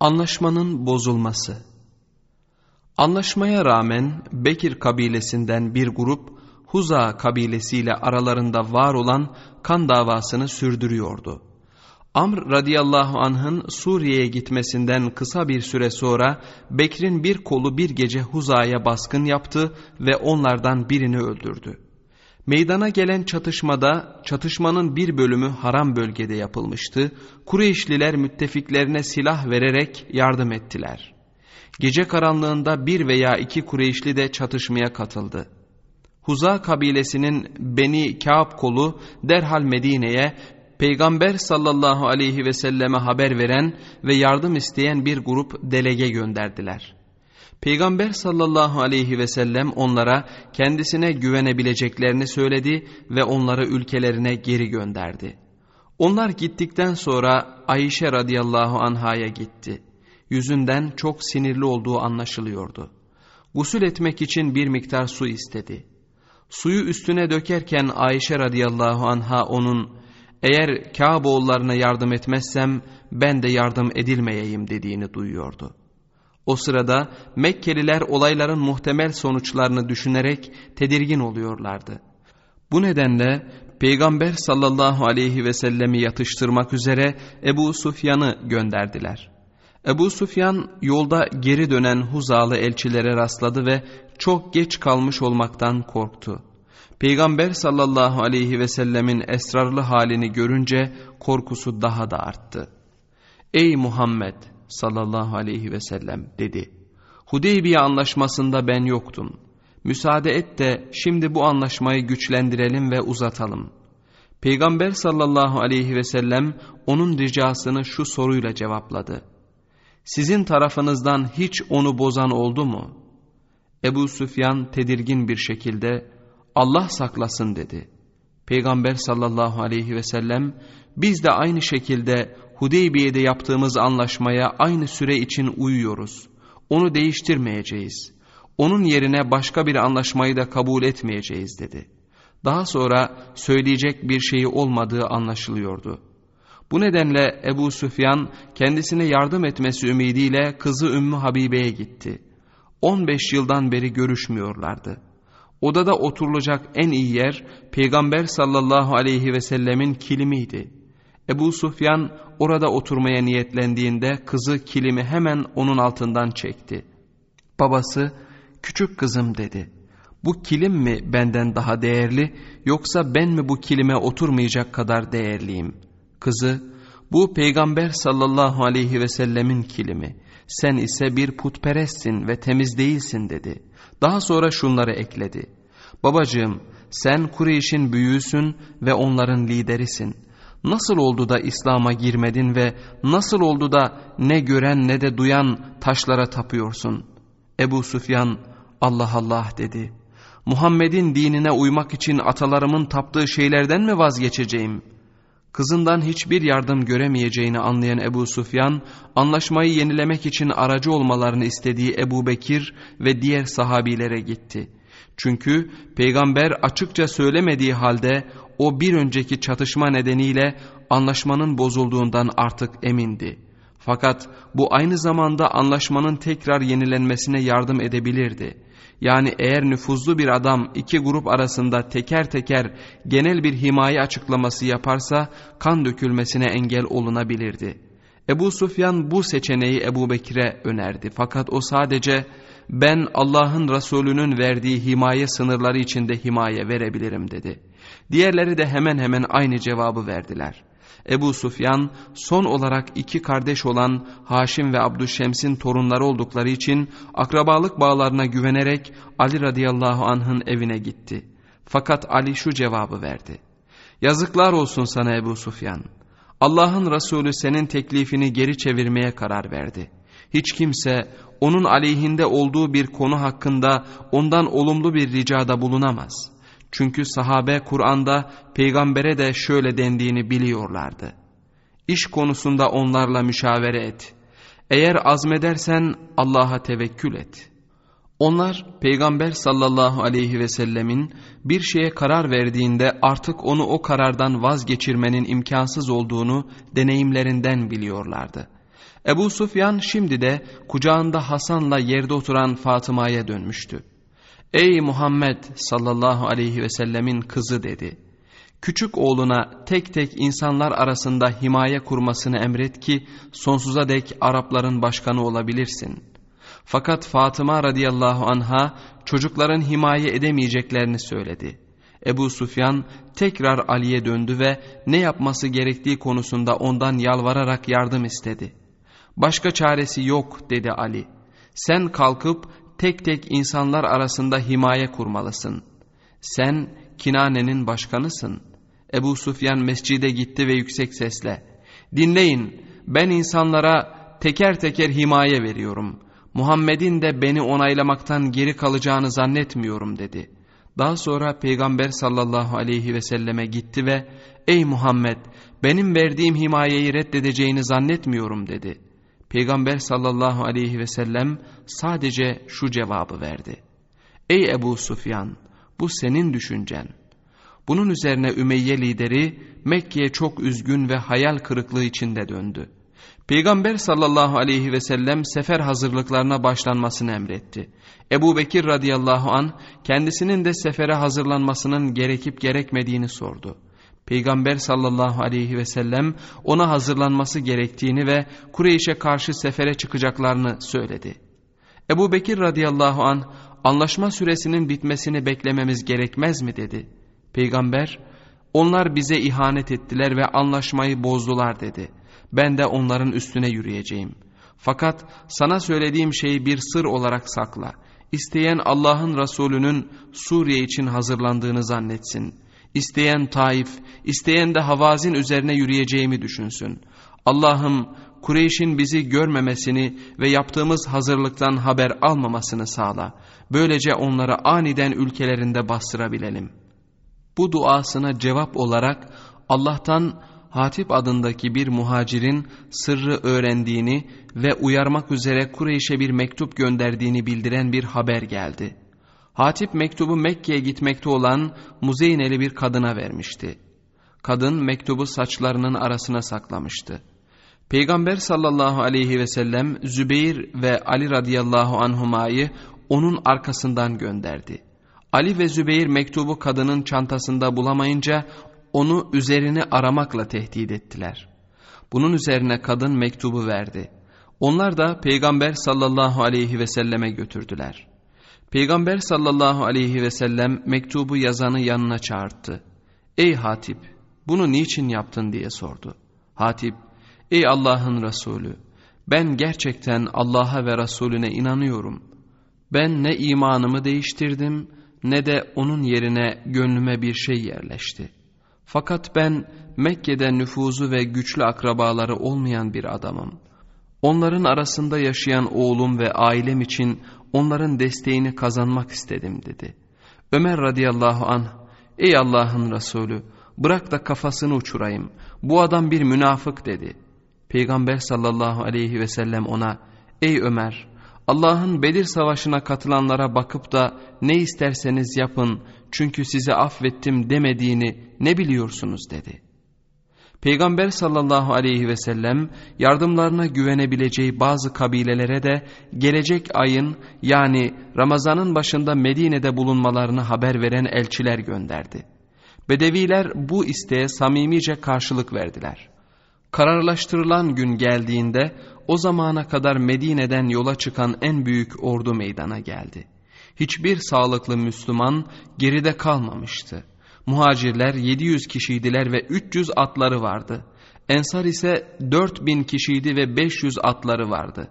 Anlaşmanın bozulması Anlaşmaya rağmen Bekir kabilesinden bir grup Huza kabilesiyle aralarında var olan kan davasını sürdürüyordu. Amr radıyallahu anh'ın Suriye'ye gitmesinden kısa bir süre sonra Bekir'in bir kolu bir gece Huza'ya baskın yaptı ve onlardan birini öldürdü. Meydana gelen çatışmada çatışmanın bir bölümü haram bölgede yapılmıştı. Kureyşliler müttefiklerine silah vererek yardım ettiler. Gece karanlığında bir veya iki Kureyşli de çatışmaya katıldı. Huza kabilesinin Beni Kâb kolu derhal Medine'ye Peygamber sallallahu aleyhi ve selleme haber veren ve yardım isteyen bir grup delege gönderdiler. Peygamber sallallahu aleyhi ve sellem onlara kendisine güvenebileceklerini söyledi ve onları ülkelerine geri gönderdi. Onlar gittikten sonra Ayşe radıyallahu anhaya gitti. Yüzünden çok sinirli olduğu anlaşılıyordu. Gusül etmek için bir miktar su istedi. Suyu üstüne dökerken Ayşe radıyallahu anha onun eğer Kâboğullarına yardım etmezsem ben de yardım edilmeyeyim dediğini duyuyordu. O sırada Mekkeliler olayların muhtemel sonuçlarını düşünerek tedirgin oluyorlardı. Bu nedenle Peygamber sallallahu aleyhi ve sellemi yatıştırmak üzere Ebu Sufyan'ı gönderdiler. Ebu Sufyan yolda geri dönen Huzalı elçilere rastladı ve çok geç kalmış olmaktan korktu. Peygamber sallallahu aleyhi ve sellemin esrarlı halini görünce korkusu daha da arttı. Ey Muhammed sallallahu aleyhi ve sellem dedi. Hudeybiye anlaşmasında ben yoktum. Müsaade et de şimdi bu anlaşmayı güçlendirelim ve uzatalım. Peygamber sallallahu aleyhi ve sellem onun ricasını şu soruyla cevapladı. Sizin tarafınızdan hiç onu bozan oldu mu? Ebu Süfyan tedirgin bir şekilde Allah saklasın dedi. Peygamber sallallahu aleyhi ve sellem biz de aynı şekilde Hudeybiye'de yaptığımız anlaşmaya aynı süre için uyuyoruz. Onu değiştirmeyeceğiz. Onun yerine başka bir anlaşmayı da kabul etmeyeceğiz dedi. Daha sonra söyleyecek bir şeyi olmadığı anlaşılıyordu. Bu nedenle Ebu Süfyan kendisine yardım etmesi ümidiyle kızı Ümmü Habibe'ye gitti. 15 yıldan beri görüşmüyorlardı. Odada oturulacak en iyi yer Peygamber sallallahu aleyhi ve sellemin kilimiydi. Ebu Sufyan orada oturmaya niyetlendiğinde kızı kilimi hemen onun altından çekti. Babası küçük kızım dedi. Bu kilim mi benden daha değerli yoksa ben mi bu kilime oturmayacak kadar değerliyim? Kızı bu peygamber sallallahu aleyhi ve sellemin kilimi. Sen ise bir putperestsin ve temiz değilsin dedi. Daha sonra şunları ekledi. Babacığım sen Kureyş'in büyüğüsün ve onların liderisin. Nasıl oldu da İslam'a girmedin ve nasıl oldu da ne gören ne de duyan taşlara tapıyorsun? Ebu Süfyan Allah Allah dedi. Muhammed'in dinine uymak için atalarımın taptığı şeylerden mi vazgeçeceğim? Kızından hiçbir yardım göremeyeceğini anlayan Ebu Sufyan, anlaşmayı yenilemek için aracı olmalarını istediği Ebu Bekir ve diğer sahabilere gitti. Çünkü peygamber açıkça söylemediği halde o bir önceki çatışma nedeniyle anlaşmanın bozulduğundan artık emindi. Fakat bu aynı zamanda anlaşmanın tekrar yenilenmesine yardım edebilirdi. Yani eğer nüfuzlu bir adam iki grup arasında teker teker genel bir himaye açıklaması yaparsa kan dökülmesine engel olunabilirdi. Ebu Sufyan bu seçeneği Ebu Bekir'e önerdi. Fakat o sadece ben Allah'ın Resulü'nün verdiği himaye sınırları içinde himaye verebilirim dedi. Diğerleri de hemen hemen aynı cevabı verdiler. Ebu Sufyan son olarak iki kardeş olan Haşim ve Abdüşşems'in torunları oldukları için akrabalık bağlarına güvenerek Ali radıyallahu anh'ın evine gitti. Fakat Ali şu cevabı verdi. Yazıklar olsun sana Ebu Sufyan. Allah'ın Resulü senin teklifini geri çevirmeye karar verdi. Hiç kimse onun aleyhinde olduğu bir konu hakkında ondan olumlu bir ricada bulunamaz.'' Çünkü sahabe Kur'an'da peygambere de şöyle dendiğini biliyorlardı. İş konusunda onlarla müşavere et. Eğer azmedersen Allah'a tevekkül et. Onlar peygamber sallallahu aleyhi ve sellemin bir şeye karar verdiğinde artık onu o karardan vazgeçirmenin imkansız olduğunu deneyimlerinden biliyorlardı. Ebu Sufyan şimdi de kucağında Hasan'la yerde oturan Fatıma'ya dönmüştü. Ey Muhammed sallallahu aleyhi ve sellemin kızı dedi. Küçük oğluna tek tek insanlar arasında himaye kurmasını emret ki sonsuza dek Arapların başkanı olabilirsin. Fakat Fatıma radıyallahu anha çocukların himaye edemeyeceklerini söyledi. Ebu Sufyan tekrar Ali'ye döndü ve ne yapması gerektiği konusunda ondan yalvararak yardım istedi. Başka çaresi yok dedi Ali. Sen kalkıp tek tek insanlar arasında himaye kurmalısın. Sen Kinane'nin başkanısın. Ebu Sufyan mescide gitti ve yüksek sesle dinleyin ben insanlara teker teker himaye veriyorum. Muhammed'in de beni onaylamaktan geri kalacağını zannetmiyorum dedi. Daha sonra Peygamber sallallahu aleyhi ve selleme gitti ve ey Muhammed benim verdiğim himayeyi reddedeceğini zannetmiyorum dedi. Peygamber sallallahu aleyhi ve sellem sadece şu cevabı verdi. Ey Ebu Sufyan bu senin düşüncen. Bunun üzerine Ümeyye lideri Mekke'ye çok üzgün ve hayal kırıklığı içinde döndü. Peygamber sallallahu aleyhi ve sellem sefer hazırlıklarına başlanmasını emretti. Ebu Bekir radıyallahu an kendisinin de sefere hazırlanmasının gerekip gerekmediğini sordu. Peygamber sallallahu aleyhi ve sellem ona hazırlanması gerektiğini ve Kureyş'e karşı sefere çıkacaklarını söyledi. Ebu Bekir radıyallahu an anlaşma süresinin bitmesini beklememiz gerekmez mi dedi. Peygamber onlar bize ihanet ettiler ve anlaşmayı bozdular dedi. Ben de onların üstüne yürüyeceğim. Fakat sana söylediğim şeyi bir sır olarak sakla. İsteyen Allah'ın Resulü'nün Suriye için hazırlandığını zannetsin. İsteyen Taif, isteyen de Havazin üzerine yürüyeceğimi düşünsün. Allah'ım Kureyş'in bizi görmemesini ve yaptığımız hazırlıktan haber almamasını sağla. Böylece onları aniden ülkelerinde bastırabilelim. Bu duasına cevap olarak Allah'tan Hatip adındaki bir muhacirin sırrı öğrendiğini ve uyarmak üzere Kureyş'e bir mektup gönderdiğini bildiren bir haber geldi. Hatip mektubu Mekke'ye gitmekte olan Muzeyneli bir kadına vermişti. Kadın mektubu saçlarının arasına saklamıştı. Peygamber sallallahu aleyhi ve sellem Zübeyir ve Ali radıyallahu anhumayı onun arkasından gönderdi. Ali ve Zübeyir mektubu kadının çantasında bulamayınca onu üzerini aramakla tehdit ettiler. Bunun üzerine kadın mektubu verdi. Onlar da Peygamber sallallahu aleyhi ve selleme götürdüler. Peygamber sallallahu aleyhi ve sellem mektubu yazanı yanına çağırdı. Ey Hatip bunu niçin yaptın diye sordu. Hatip ey Allah'ın Resulü ben gerçekten Allah'a ve Resulüne inanıyorum. Ben ne imanımı değiştirdim ne de onun yerine gönlüme bir şey yerleşti. Fakat ben Mekke'de nüfuzu ve güçlü akrabaları olmayan bir adamım. Onların arasında yaşayan oğlum ve ailem için onların desteğini kazanmak istedim dedi. Ömer radıyallahu anh, ey Allah'ın Resulü bırak da kafasını uçurayım. Bu adam bir münafık dedi. Peygamber sallallahu aleyhi ve sellem ona, ey Ömer Allah'ın Bedir Savaşı'na katılanlara bakıp da ne isterseniz yapın çünkü size affettim demediğini ne biliyorsunuz dedi. Peygamber sallallahu aleyhi ve sellem yardımlarına güvenebileceği bazı kabilelere de gelecek ayın yani Ramazan'ın başında Medine'de bulunmalarını haber veren elçiler gönderdi. Bedeviler bu isteğe samimice karşılık verdiler. Kararlaştırılan gün geldiğinde o zamana kadar Medine'den yola çıkan en büyük ordu meydana geldi. Hiçbir sağlıklı Müslüman geride kalmamıştı. Muhacirler 700 kişiydiler ve 300 atları vardı. Ensar ise 4000 kişiydi ve 500 atları vardı.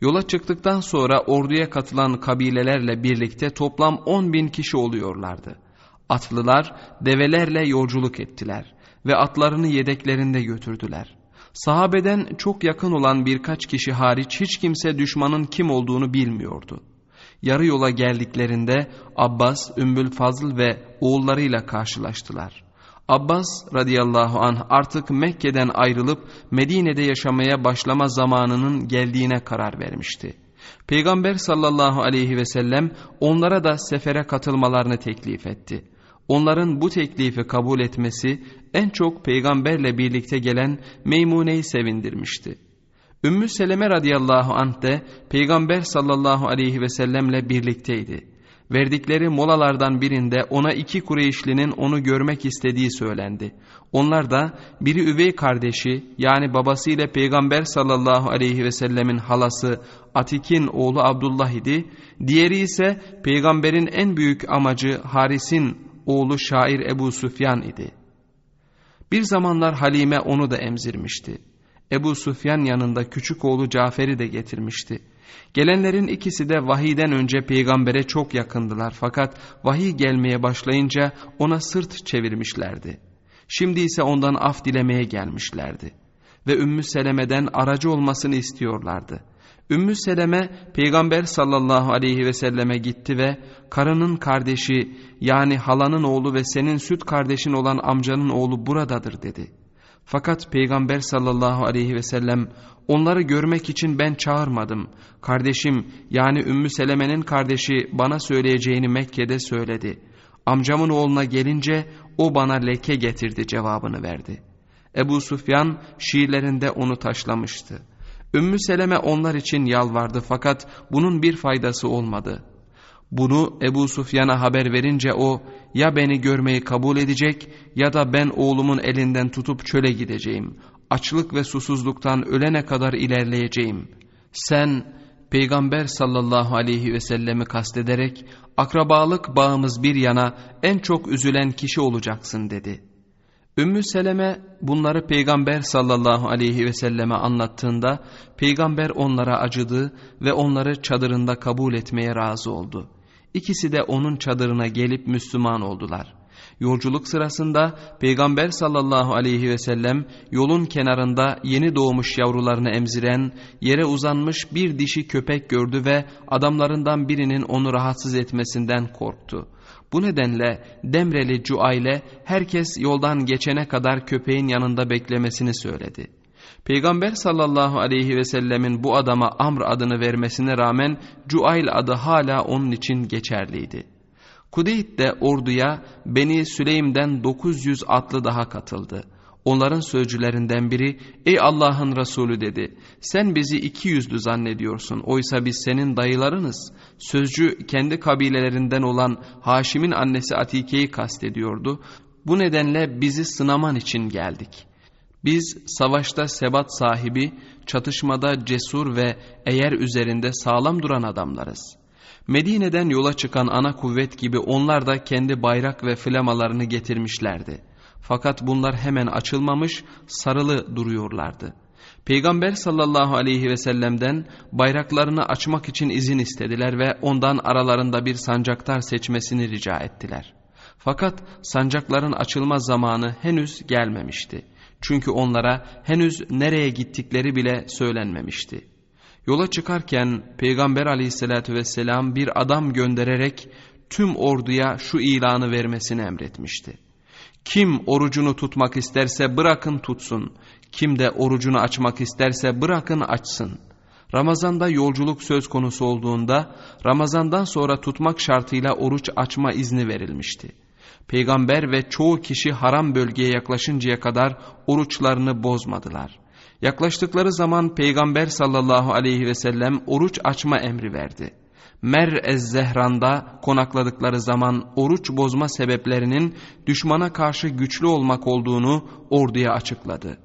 Yola çıktıktan sonra orduya katılan kabilelerle birlikte toplam 10 bin kişi oluyorlardı. Atlılar develerle yolculuk ettiler ve atlarını yedeklerinde götürdüler. Sahabeden çok yakın olan birkaç kişi hariç hiç kimse düşmanın kim olduğunu bilmiyordu. Yarı yola geldiklerinde Abbas, Ümbül Fazıl ve oğullarıyla karşılaştılar. Abbas radıyallahu anh artık Mekke'den ayrılıp Medine'de yaşamaya başlama zamanının geldiğine karar vermişti. Peygamber sallallahu aleyhi ve sellem onlara da sefere katılmalarını teklif etti. Onların bu teklifi kabul etmesi en çok peygamberle birlikte gelen Meymune'yi sevindirmişti. Ümmü Seleme radıyallahu anh de Peygamber sallallahu aleyhi ve sellemle birlikteydi. Verdikleri molalardan birinde ona iki Kureyşlinin onu görmek istediği söylendi. Onlar da biri üvey kardeşi yani babasıyla Peygamber sallallahu aleyhi ve sellemin halası Atik'in oğlu Abdullah idi. Diğeri ise peygamberin en büyük amacı Haris'in oğlu şair Ebu Süfyan idi. Bir zamanlar Halime onu da emzirmişti. Ebu Süfyan yanında küçük oğlu Cafer'i de getirmişti. Gelenlerin ikisi de vahiyden önce peygambere çok yakındılar fakat vahiy gelmeye başlayınca ona sırt çevirmişlerdi. Şimdi ise ondan af dilemeye gelmişlerdi ve Ümmü Seleme'den aracı olmasını istiyorlardı. Ümmü Seleme peygamber sallallahu aleyhi ve selleme gitti ve karının kardeşi yani halanın oğlu ve senin süt kardeşin olan amcanın oğlu buradadır dedi. Fakat peygamber sallallahu aleyhi ve sellem onları görmek için ben çağırmadım. Kardeşim yani Ümmü Seleme'nin kardeşi bana söyleyeceğini Mekke'de söyledi. Amcamın oğluna gelince o bana leke getirdi cevabını verdi. Ebu Sufyan şiirlerinde onu taşlamıştı. Ümmü Seleme onlar için yalvardı fakat bunun bir faydası olmadı. Bunu Ebu Sufyan'a haber verince o ya beni görmeyi kabul edecek ya da ben oğlumun elinden tutup çöle gideceğim. Açlık ve susuzluktan ölene kadar ilerleyeceğim. Sen Peygamber sallallahu aleyhi ve sellemi kastederek akrabalık bağımız bir yana en çok üzülen kişi olacaksın dedi.'' Ümmü Seleme bunları Peygamber sallallahu aleyhi ve selleme anlattığında Peygamber onlara acıdı ve onları çadırında kabul etmeye razı oldu. İkisi de onun çadırına gelip Müslüman oldular. Yolculuk sırasında Peygamber sallallahu aleyhi ve sellem yolun kenarında yeni doğmuş yavrularını emziren yere uzanmış bir dişi köpek gördü ve adamlarından birinin onu rahatsız etmesinden korktu. Bu nedenle Demreli Cuayle herkes yoldan geçene kadar köpeğin yanında beklemesini söyledi. Peygamber sallallahu aleyhi ve sellemin bu adama Amr adını vermesine rağmen Cuayl adı hala onun için geçerliydi. Kudeyt de orduya Beni Süleym'den 900 atlı daha katıldı. Onların sözcülerinden biri ey Allah'ın Resulü dedi sen bizi iki yüzlü zannediyorsun oysa biz senin dayılarınız. Sözcü kendi kabilelerinden olan Haşim'in annesi Atike'yi kastediyordu. Bu nedenle bizi sınaman için geldik. Biz savaşta sebat sahibi, çatışmada cesur ve eğer üzerinde sağlam duran adamlarız.'' Medine'den yola çıkan ana kuvvet gibi onlar da kendi bayrak ve flamalarını getirmişlerdi. Fakat bunlar hemen açılmamış, sarılı duruyorlardı. Peygamber sallallahu aleyhi ve sellem'den bayraklarını açmak için izin istediler ve ondan aralarında bir sancaktar seçmesini rica ettiler. Fakat sancakların açılma zamanı henüz gelmemişti. Çünkü onlara henüz nereye gittikleri bile söylenmemişti. Yola çıkarken Peygamber aleyhissalatü vesselam bir adam göndererek tüm orduya şu ilanı vermesini emretmişti. Kim orucunu tutmak isterse bırakın tutsun. Kim de orucunu açmak isterse bırakın açsın. Ramazanda yolculuk söz konusu olduğunda Ramazandan sonra tutmak şartıyla oruç açma izni verilmişti. Peygamber ve çoğu kişi haram bölgeye yaklaşıncaya kadar oruçlarını bozmadılar. Yaklaştıkları zaman Peygamber sallallahu aleyhi ve sellem oruç açma emri verdi. Mer ez Zehran'da konakladıkları zaman oruç bozma sebeplerinin düşmana karşı güçlü olmak olduğunu orduya açıkladı.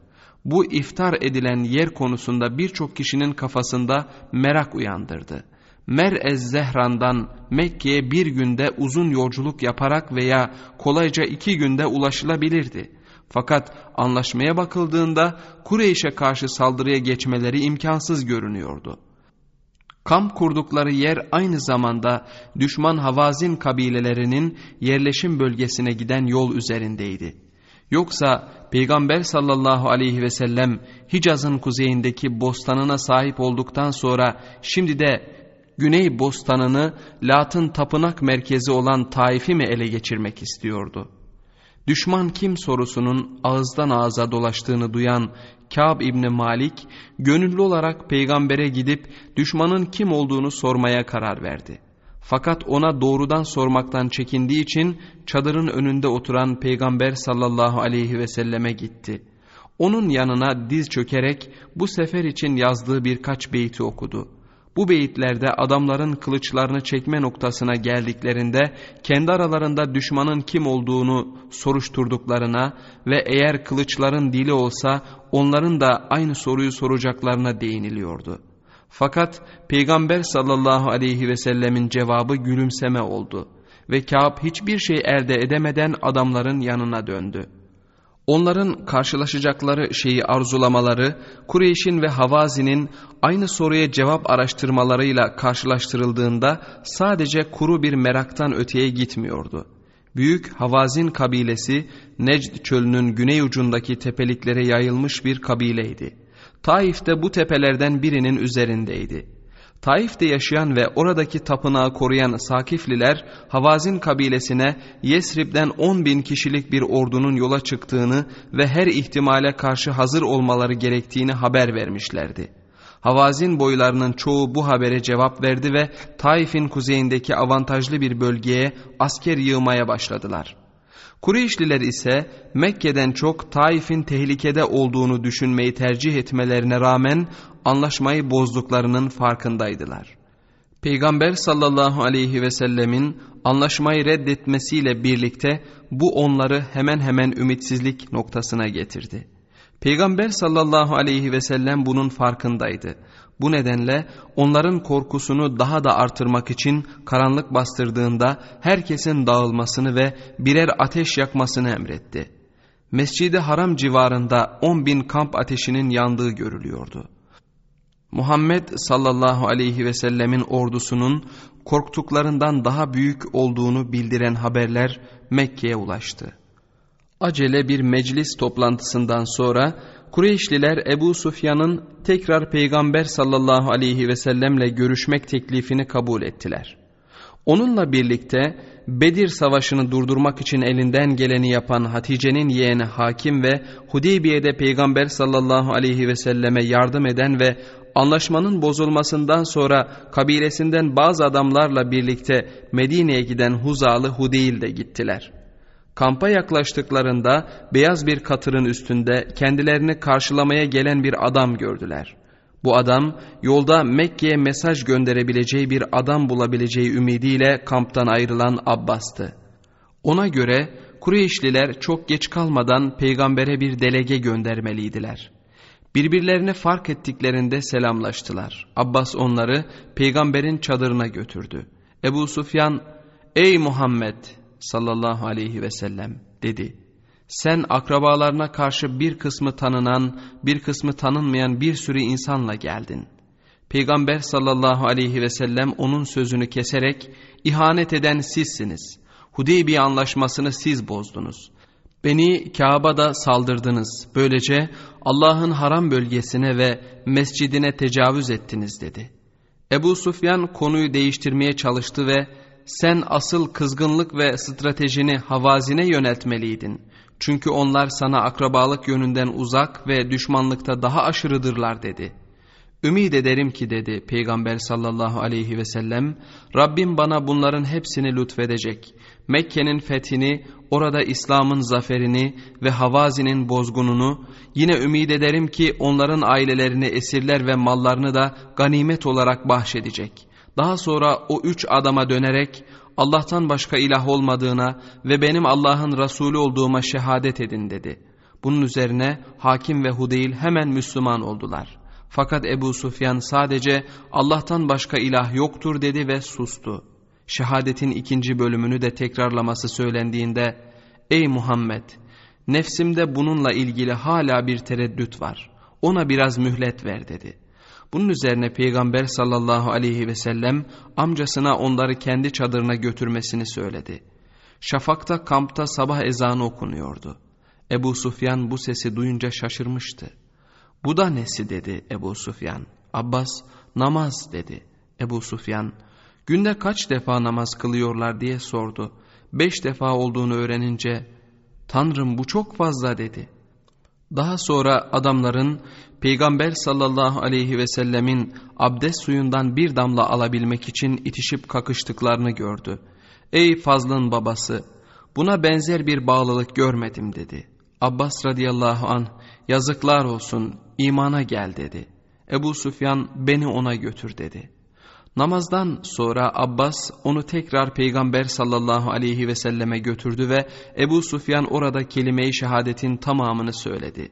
Bu iftar edilen yer konusunda birçok kişinin kafasında merak uyandırdı. Mer ez Zehran'dan Mekke'ye bir günde uzun yolculuk yaparak veya kolayca iki günde ulaşılabilirdi. Fakat anlaşmaya bakıldığında Kureyş'e karşı saldırıya geçmeleri imkansız görünüyordu. Kamp kurdukları yer aynı zamanda düşman Havazin kabilelerinin yerleşim bölgesine giden yol üzerindeydi. Yoksa Peygamber sallallahu aleyhi ve sellem Hicaz'ın kuzeyindeki bostanına sahip olduktan sonra şimdi de güney bostanını Lat'ın tapınak merkezi olan Taif'i mi ele geçirmek istiyordu? Düşman kim sorusunun ağızdan ağza dolaştığını duyan Kâb İbni Malik gönüllü olarak peygambere gidip düşmanın kim olduğunu sormaya karar verdi. Fakat ona doğrudan sormaktan çekindiği için çadırın önünde oturan peygamber sallallahu aleyhi ve selleme gitti. Onun yanına diz çökerek bu sefer için yazdığı birkaç beyti okudu. Bu beyitlerde adamların kılıçlarını çekme noktasına geldiklerinde kendi aralarında düşmanın kim olduğunu soruşturduklarına ve eğer kılıçların dili olsa onların da aynı soruyu soracaklarına değiniliyordu. Fakat Peygamber sallallahu aleyhi ve sellemin cevabı gülümseme oldu ve Kâb hiçbir şey elde edemeden adamların yanına döndü. Onların karşılaşacakları şeyi arzulamaları, Kureyş'in ve Havazi'nin aynı soruya cevap araştırmalarıyla karşılaştırıldığında sadece kuru bir meraktan öteye gitmiyordu. Büyük Havazin kabilesi Necd çölünün güney ucundaki tepeliklere yayılmış bir kabileydi. Taif de bu tepelerden birinin üzerindeydi. Taif'te yaşayan ve oradaki tapınağı koruyan Sakifliler Havazin kabilesine Yesrib'den 10 bin kişilik bir ordunun yola çıktığını ve her ihtimale karşı hazır olmaları gerektiğini haber vermişlerdi. Havazin boylarının çoğu bu habere cevap verdi ve Taif'in kuzeyindeki avantajlı bir bölgeye asker yığmaya başladılar. Kureyşliler ise Mekke'den çok Taif'in tehlikede olduğunu düşünmeyi tercih etmelerine rağmen anlaşmayı bozduklarının farkındaydılar. Peygamber sallallahu aleyhi ve sellemin anlaşmayı reddetmesiyle birlikte bu onları hemen hemen ümitsizlik noktasına getirdi. Peygamber sallallahu aleyhi ve sellem bunun farkındaydı. Bu nedenle onların korkusunu daha da artırmak için karanlık bastırdığında herkesin dağılmasını ve birer ateş yakmasını emretti. Mescid-i Haram civarında on bin kamp ateşinin yandığı görülüyordu. Muhammed sallallahu aleyhi ve sellemin ordusunun korktuklarından daha büyük olduğunu bildiren haberler Mekke'ye ulaştı. Acele bir meclis toplantısından sonra Kureyşliler Ebu Sufyan'ın tekrar Peygamber sallallahu aleyhi ve sellemle görüşmek teklifini kabul ettiler. Onunla birlikte Bedir savaşını durdurmak için elinden geleni yapan Hatice'nin yeğeni Hakim ve Hudeybiye'de Peygamber sallallahu aleyhi ve selleme yardım eden ve anlaşmanın bozulmasından sonra kabilesinden bazı adamlarla birlikte Medine'ye giden Huzalı Hudeyl de gittiler.'' Kampa yaklaştıklarında beyaz bir katırın üstünde kendilerini karşılamaya gelen bir adam gördüler. Bu adam yolda Mekke'ye mesaj gönderebileceği bir adam bulabileceği ümidiyle kamptan ayrılan Abbas'tı. Ona göre Kureyşliler çok geç kalmadan peygambere bir delege göndermeliydiler. Birbirlerini fark ettiklerinde selamlaştılar. Abbas onları peygamberin çadırına götürdü. Ebu Sufyan, ''Ey Muhammed!'' Sallallahu aleyhi ve sellem dedi. Sen akrabalarına karşı bir kısmı tanınan, bir kısmı tanınmayan bir sürü insanla geldin. Peygamber sallallahu aleyhi ve sellem onun sözünü keserek, ihanet eden sizsiniz. Hudeybiye anlaşmasını siz bozdunuz. Beni Kabe'da saldırdınız. Böylece Allah'ın haram bölgesine ve mescidine tecavüz ettiniz dedi. Ebu Sufyan konuyu değiştirmeye çalıştı ve sen asıl kızgınlık ve stratejini havazine yöneltmeliydin. Çünkü onlar sana akrabalık yönünden uzak ve düşmanlıkta daha aşırıdırlar dedi. Ümid ederim ki dedi Peygamber sallallahu aleyhi ve sellem Rabbim bana bunların hepsini lütfedecek. Mekke'nin fethini, orada İslam'ın zaferini ve Havazi'nin bozgununu yine ümid ederim ki onların ailelerini esirler ve mallarını da ganimet olarak bahşedecek.'' Daha sonra o üç adama dönerek Allah'tan başka ilah olmadığına ve benim Allah'ın Resulü olduğuma şehadet edin dedi. Bunun üzerine Hakim ve Hudeyl hemen Müslüman oldular. Fakat Ebu Sufyan sadece Allah'tan başka ilah yoktur dedi ve sustu. Şehadetin ikinci bölümünü de tekrarlaması söylendiğinde Ey Muhammed! Nefsimde bununla ilgili hala bir tereddüt var. Ona biraz mühlet ver dedi. Bunun üzerine Peygamber sallallahu aleyhi ve sellem amcasına onları kendi çadırına götürmesini söyledi. Şafakta kampta sabah ezanı okunuyordu. Ebu Sufyan bu sesi duyunca şaşırmıştı. Bu da nesi dedi Ebu Sufyan. Abbas namaz dedi. Ebu Sufyan günde kaç defa namaz kılıyorlar diye sordu. Beş defa olduğunu öğrenince Tanrım bu çok fazla dedi. Daha sonra adamların Peygamber sallallahu aleyhi ve sellemin abdest suyundan bir damla alabilmek için itişip kakıştıklarını gördü. Ey fazlın babası buna benzer bir bağlılık görmedim dedi. Abbas radıyallahu an yazıklar olsun imana gel dedi. Ebu Sufyan beni ona götür dedi. Namazdan sonra Abbas onu tekrar Peygamber sallallahu aleyhi ve selleme götürdü ve Ebu Sufyan orada kelime-i şehadetin tamamını söyledi.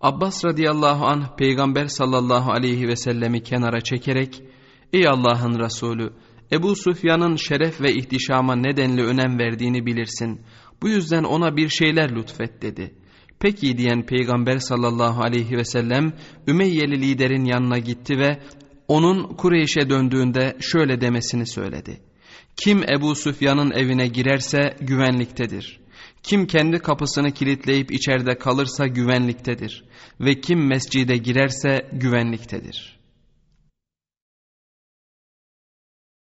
Abbas radıyallahu anh Peygamber sallallahu aleyhi ve sellemi kenara çekerek Ey Allah'ın Resulü Ebu Sufyan'ın şeref ve ihtişama nedenli önem verdiğini bilirsin. Bu yüzden ona bir şeyler lütfet dedi. Peki diyen Peygamber sallallahu aleyhi ve sellem Ümeyyeli liderin yanına gitti ve onun Kureyş'e döndüğünde şöyle demesini söyledi. Kim Ebu Süfyan'ın evine girerse güvenliktedir. Kim kendi kapısını kilitleyip içeride kalırsa güvenliktedir. Ve kim mescide girerse güvenliktedir.''